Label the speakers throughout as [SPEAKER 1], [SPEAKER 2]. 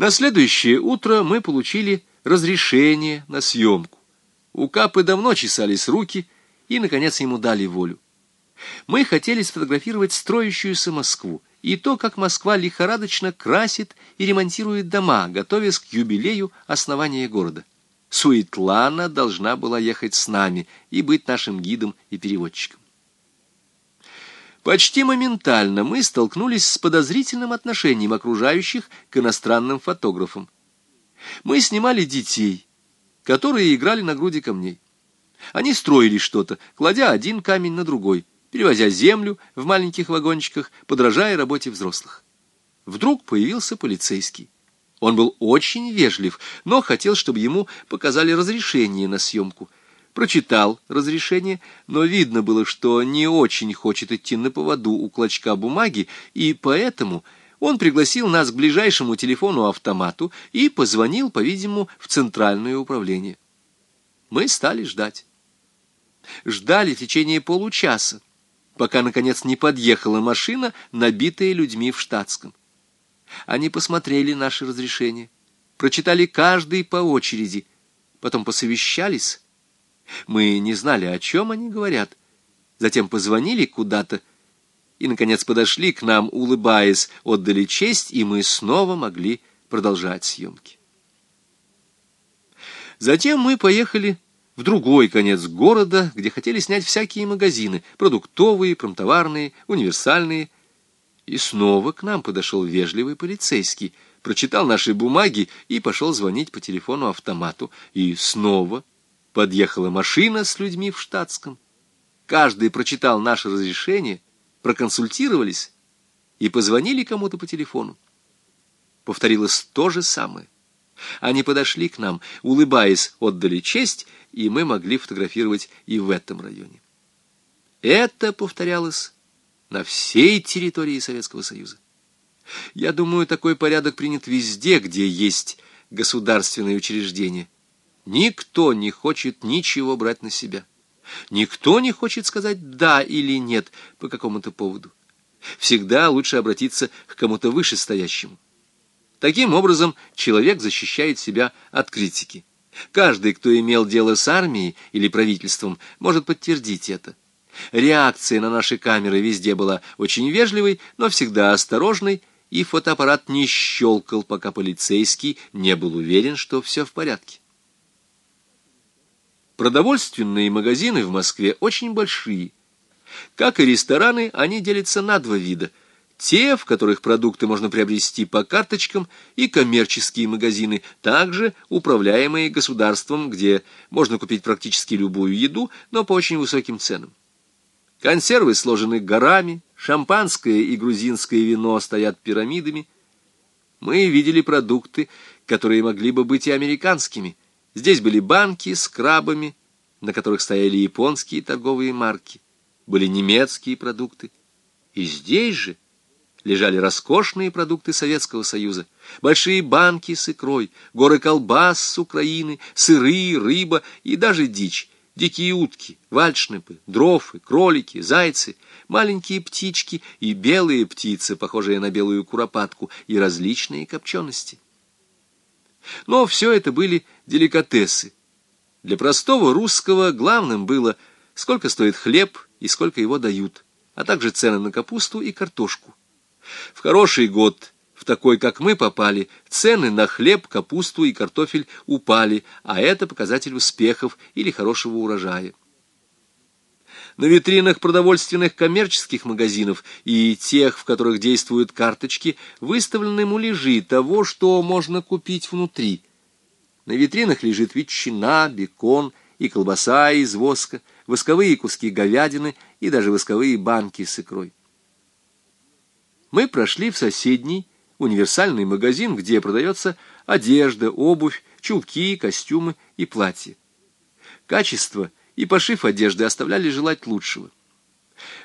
[SPEAKER 1] На следующее утро мы получили разрешение на съемку. У Капы давно чесались руки, и, наконец, ему дали волю. Мы хотели сфотографировать строящуюся Москву и то, как Москва лихорадочно красит и ремонтирует дома, готовясь к юбилею основания города. Суетлана должна была ехать с нами и быть нашим гидом и переводчиком. Почти моментально мы столкнулись с подозрительным отношением окружающих к иностранным фотографам. Мы снимали детей, которые играли на груди камней. Они строили что-то, кладя один камень на другой, перевозя землю в маленьких вагончиках, подражая работе взрослых. Вдруг появился полицейский. Он был очень вежлив, но хотел, чтобы ему показали разрешение на съемку — прочитал разрешение, но видно было, что не очень хочет идти на поводу у клочка бумаги, и поэтому он пригласил нас к ближайшему телефону-автомату и позвонил, по-видимому, в центральное управление. Мы стали ждать. Ждали в течение получаса, пока, наконец, не подъехала машина, набитая людьми в штатском. Они посмотрели наши разрешения, прочитали каждый по очереди, потом посовещались, мы не знали, о чем они говорят. Затем позвонили куда-то и, наконец, подошли к нам, улыбаясь, отдали честь, и мы снова могли продолжать съемки. Затем мы поехали в другой конец города, где хотели снять всякие магазины, продуктовые, промтоварные, универсальные. И снова к нам подошел вежливый полицейский, прочитал наши бумаги и пошел звонить по телефону-автомату. И снова Подъехала машина с людьми в штатском. Каждый прочитал наше разрешение, проконсультировались и позвонили кому-то по телефону. Повторилось то же самое. Они подошли к нам, улыбаясь, отдали честь, и мы могли фотографировать и в этом районе. Это повторялось на всей территории Советского Союза. Я думаю, такой порядок принят везде, где есть государственные учреждения – Никто не хочет ничего брать на себя. Никто не хочет сказать «да» или «нет» по какому-то поводу. Всегда лучше обратиться к кому-то вышестоящему. Таким образом, человек защищает себя от критики. Каждый, кто имел дело с армией или правительством, может подтвердить это. Реакция на наши камеры везде была очень вежливой, но всегда осторожной, и фотоаппарат не щелкал, пока полицейский не был уверен, что все в порядке. Продовольственные магазины в Москве очень большие. Как и рестораны, они делятся на два вида. Те, в которых продукты можно приобрести по карточкам, и коммерческие магазины, также управляемые государством, где можно купить практически любую еду, но по очень высоким ценам. Консервы сложены горами, шампанское и грузинское вино стоят пирамидами. Мы видели продукты, которые могли бы быть и американскими – Здесь были банки с крабами, на которых стояли японские торговые марки, были немецкие продукты. И здесь же лежали роскошные продукты Советского Союза, большие банки с икрой, горы колбас с Украины, сыры, рыба и даже дичь, дикие утки, вальшнепы, дрофы, кролики, зайцы, маленькие птички и белые птицы, похожие на белую куропатку, и различные копчености. Но все это были деликатесы. Для простого русского главным было, сколько стоит хлеб и сколько его дают, а также цены на капусту и картошку. В хороший год, в такой, как мы попали, цены на хлеб, капусту и картофель упали, а это показатель успехов или хорошего урожая. На витринах продовольственных коммерческих магазинов и тех, в которых действуют карточки, выставлены муляжи того, что можно купить внутри. На витринах лежит ветчина, бекон и колбаса из воска, восковые куски говядины и даже восковые банки с икрой. Мы прошли в соседний универсальный магазин, где продается одежда, обувь, чулки, костюмы и платья. Качество – и пошив одежды оставляли желать лучшего.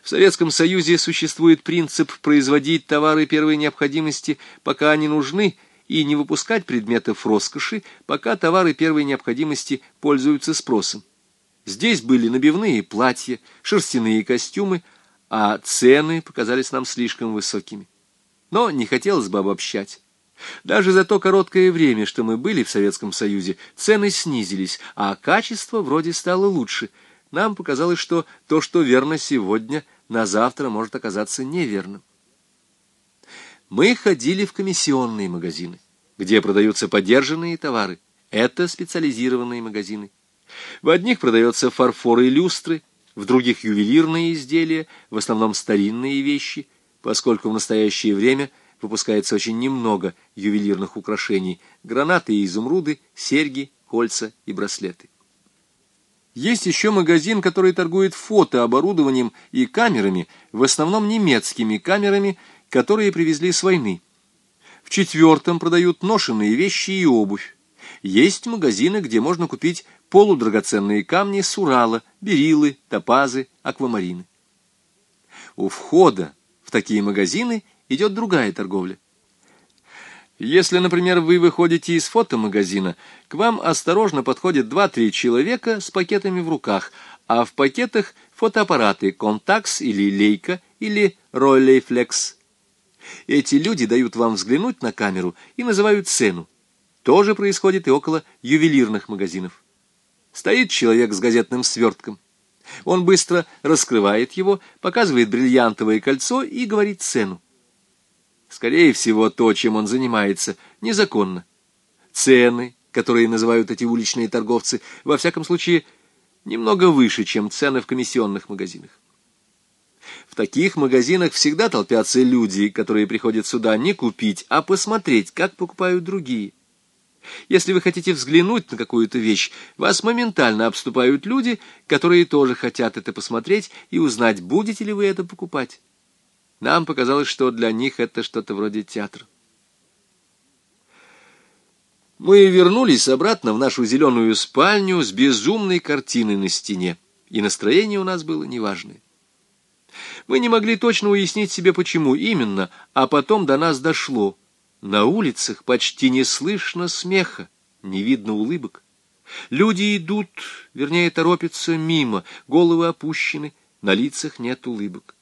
[SPEAKER 1] В Советском Союзе существует принцип производить товары первой необходимости, пока они нужны, и не выпускать предметов роскоши, пока товары первой необходимости пользуются спросом. Здесь были набивные платья, шерстяные костюмы, а цены показались нам слишком высокими. Но не хотелось бы обобщать. Даже за то короткое время, что мы были в Советском Союзе, цены снизились, а качество вроде стало лучше. Нам показалось, что то, что верно сегодня, на завтра может оказаться неверным. Мы ходили в комиссионные магазины, где продаются подержанные товары. Это специализированные магазины. В одних продается фарфор и люстры, в других ювелирные изделия, в основном старинные вещи, поскольку в настоящее время выпускается очень немного ювелирных украшений, гранаты и изумруды, серьги, кольца и браслеты. Есть еще магазин, который торгует фотооборудованием и камерами, в основном немецкими камерами, которые привезли с войны. В четвертом продают ношенные вещи и обувь. Есть магазины, где можно купить полудрагоценные камни с Урала, берилы, топазы, аквамарины. У входа в такие магазины идет другая торговля. Если, например, вы выходите из фотомагазина, к вам осторожно подходят два-три человека с пакетами в руках, а в пакетах фотоаппараты Contax или Leica или Rolleiflex. Эти люди дают вам взглянуть на камеру и называют цену. То же происходит и около ювелирных магазинов. Стоит человек с газетным свертком. Он быстро раскрывает его, показывает бриллиантовое кольцо и говорит цену. Скорее всего, то, чем он занимается, незаконно. Цены, которые называют эти уличные торговцы, во всяком случае, немного выше, чем цены в комиссионных магазинах. В таких магазинах всегда толпятся люди, которые приходят сюда не купить, а посмотреть, как покупают другие. Если вы хотите взглянуть на какую-то вещь, вас моментально обступают люди, которые тоже хотят это посмотреть и узнать, будете ли вы это покупать. Нам показалось, что для них это что-то вроде театра. Мы вернулись обратно в нашу зеленую спальню с безумной картиной на стене, и настроение у нас было неважное. Мы не могли точно уяснить себе, почему именно, а потом до нас дошло. На улицах почти не слышно смеха, не видно улыбок. Люди идут, вернее, торопятся мимо, головы опущены, на лицах нет улыбок.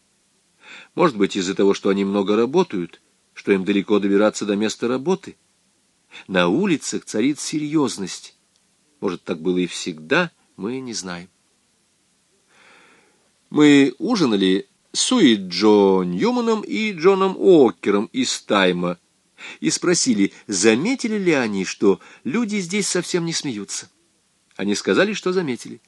[SPEAKER 1] Может быть, из-за того, что они много работают, что им далеко добираться до места работы. На улицах царит серьезность. Может, так было и всегда, мы не знаем. Мы ужинали с Уи Джо Ньюманом и Джоном Окером из Тайма и спросили, заметили ли они, что люди здесь совсем не смеются. Они сказали, что заметили.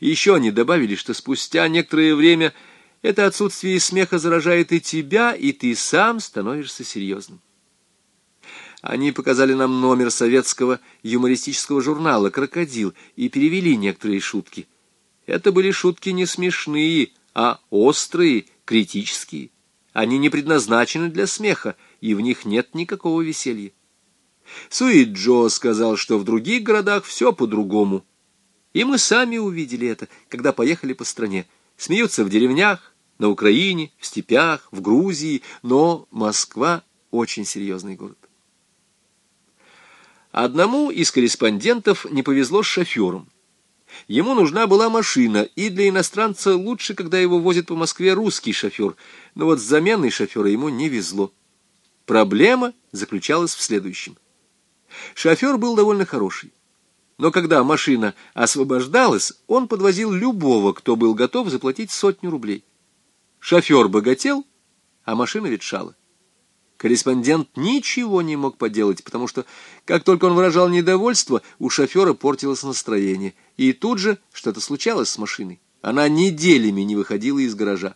[SPEAKER 1] Еще они добавили, что спустя некоторое время это отсутствие смеха заражает и тебя, и ты сам становишься серьезным. Они показали нам номер советского юмористического журнала «Крокодил» и перевели некоторые шутки. Это были шутки не смешные, а острые, критические. Они не предназначены для смеха, и в них нет никакого веселья. Суи Джо сказал, что в других городах все по-другому. И мы сами увидели это, когда поехали по стране. Смеются в деревнях, на Украине, в степях, в Грузии, но Москва очень серьезный город. Одному из корреспондентов не повезло с шофером. Ему нужна была машина, и для иностранца лучше, когда его возит по Москве русский шофер, но вот с заменой шофера ему не везло. Проблема заключалась в следующем. Шофер был довольно хороший. Но когда машина освобождалась, он подвозил любого, кто был готов заплатить сотню рублей. Шофер богател, а машина ветшала. Корреспондент ничего не мог поделать, потому что, как только он выражал недовольство, у шофера портилось настроение. И тут же что-то случалось с машиной. Она неделями не выходила из гаража.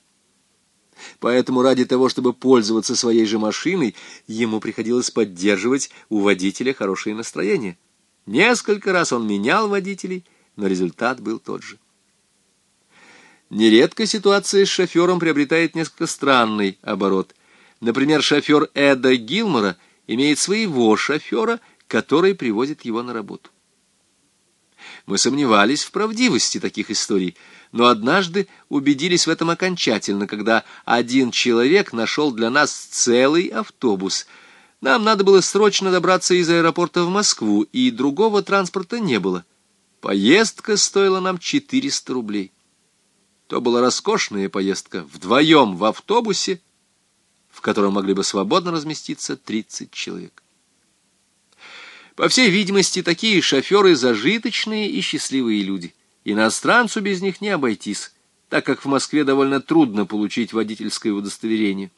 [SPEAKER 1] Поэтому ради того, чтобы пользоваться своей же машиной, ему приходилось поддерживать у водителя хорошее настроение. Несколько раз он менял водителей, но результат был тот же. Нередко ситуация с шофером приобретает несколько странный оборот. Например, шофер Эда Гилмора имеет своего шофера, который привозит его на работу. Мы сомневались в правдивости таких историй, но однажды убедились в этом окончательно, когда один человек нашел для нас целый автобус. Нам надо было срочно добраться из аэропорта в Москву, и другого транспорта не было. Поездка стоила нам 400 рублей. То была роскошная поездка вдвоем в автобусе, в котором могли бы свободно разместиться 30 человек. По всей видимости, такие шоферы зажиточные и счастливые люди. Иностранцу без них не обойтись, так как в Москве довольно трудно получить водительское удостоверение.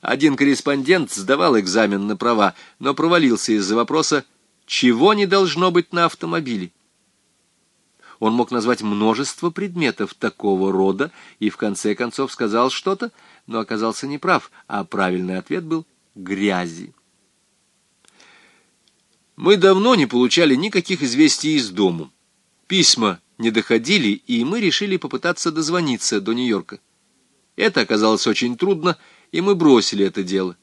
[SPEAKER 1] Один корреспондент сдавал экзамен на права, но провалился из-за вопроса, чего не должно быть на автомобиле. Он мог назвать множество предметов такого рода и в конце концов сказал что-то, но оказался неправ, а правильный ответ был «грязи». Мы давно не получали никаких известий из дому. Письма не доходили, и мы решили попытаться дозвониться до Нью-Йорка. Это оказалось очень трудно, и мы бросили это дело.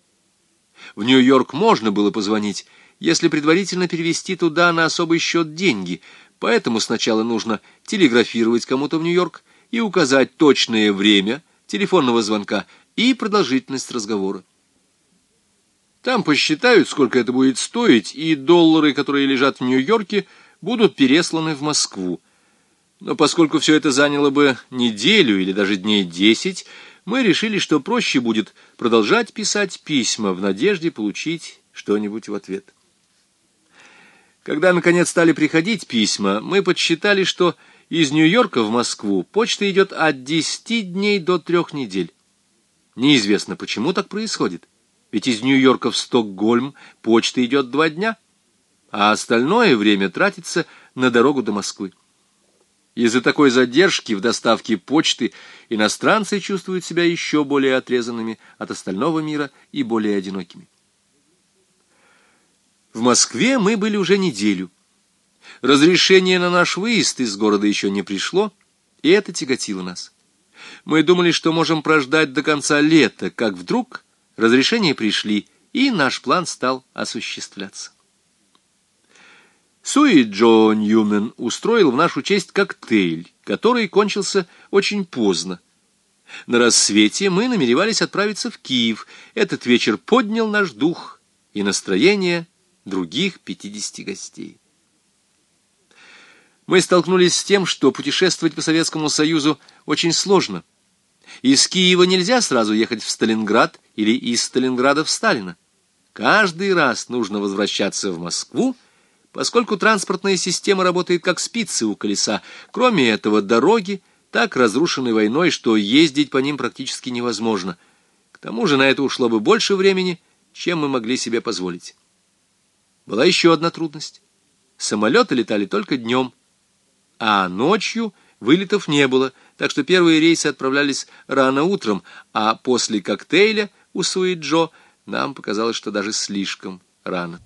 [SPEAKER 1] В Нью-Йорк можно было позвонить, если предварительно перевести туда на особый счет деньги, поэтому сначала нужно телеграфировать кому-то в Нью-Йорк и указать точное время телефонного звонка и продолжительность разговора. Там посчитают, сколько это будет стоить, и доллары, которые лежат в Нью-Йорке, будут пересланы в Москву. Но поскольку все это заняло бы неделю или даже дней десять, мы решили, что проще будет продолжать писать письма в надежде получить что-нибудь в ответ. Когда, наконец, стали приходить письма, мы подсчитали, что из Нью-Йорка в Москву почта идет от десяти дней до трех недель. Неизвестно, почему так происходит. Ведь из Нью-Йорка в Стокгольм почта идет два дня, а остальное время тратится на дорогу до Москвы. Из-за такой задержки в доставке почты иностранцы чувствуют себя еще более отрезанными от остального мира и более одинокими. В Москве мы были уже неделю. Разрешение на наш выезд из города еще не пришло, и это тяготило нас. Мы думали, что можем прождать до конца лета, как вдруг разрешения пришли, и наш план стал осуществляться. Суи Джо Ньюмен устроил в нашу честь коктейль, который кончился очень поздно. На рассвете мы намеревались отправиться в Киев. Этот вечер поднял наш дух и настроение других пятидесяти гостей. Мы столкнулись с тем, что путешествовать по Советскому Союзу очень сложно. Из Киева нельзя сразу ехать в Сталинград или из Сталинграда в Сталина. Каждый раз нужно возвращаться в Москву, поскольку транспортная система работает как спицы у колеса. Кроме этого, дороги так разрушены войной, что ездить по ним практически невозможно. К тому же на это ушло бы больше времени, чем мы могли себе позволить. Была еще одна трудность. Самолеты летали только днем, а ночью вылетов не было, так что первые рейсы отправлялись рано утром, а после коктейля у Суи Джо нам показалось, что даже слишком рано.